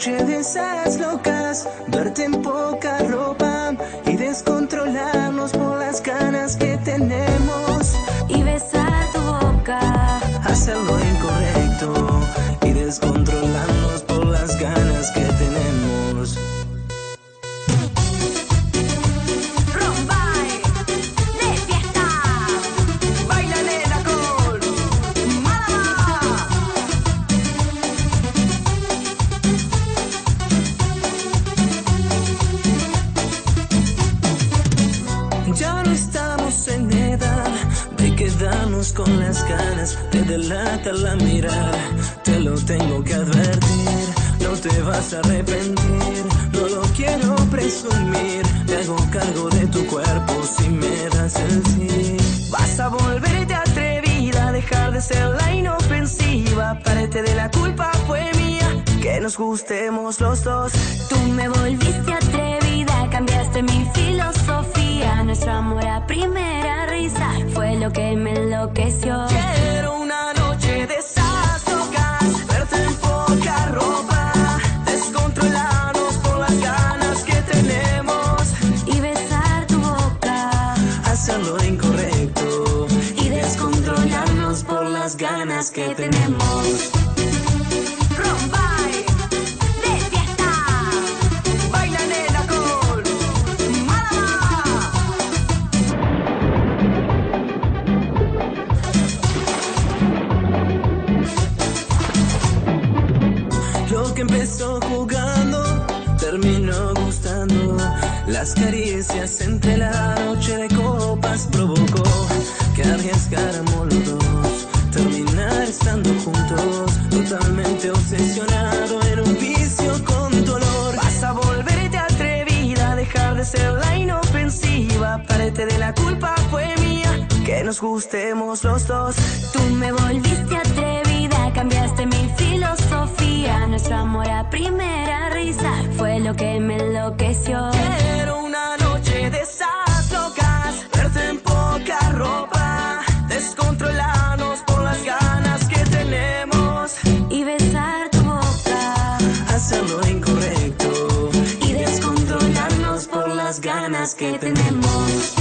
noche de esas locas, verte en poca ropa y descontrolarnos por las ganas que tenemos. y besar tu boca. Hacer lo incorrecto y descontrolarnos por las ganas que tenemos. Ya no estamos en edad de quedarnos con las ganas, te delata la mirada, te lo tengo que advertir, no te vas a arrepentir, no lo quiero presumir, me hago cargo de tu cuerpo si me das el sí. Vas a volverte atrevida, dejar de ser la inofensiva, parte de la culpa fue mía, que nos gustemos los dos. Tú me volviste atrevida, cambiaste mi filosofía. Nuestro amor a primera risa fue lo que me enloqueció. Quiero una noche de esas locas, verte en poca ropa, descontrolarnos por las ganas que tenemos, Y besar tu boca. hacer lo incorrecto y descontrolarnos por las ganas que tenemos. Gustando. Las caricias entre la noche de copas provocó que arriesgáramos los dos. Terminar estando juntos, totalmente obsesionado en un vicio con dolor. Vas a volverte atrevida, dejar de ser la inofensiva. Parte de la culpa fue mía, que nos gustemos los dos. Tú me volviste atrevida, cambiaste mi filosofía. Nuestro amor a primera lo que me enloqueció. Quiero una noche de esas locas, verte en poca ropa, descontrolarnos por las ganas que tenemos, Y besar tu boca. hacer lo incorrecto y descontrolarnos por las ganas que tenemos.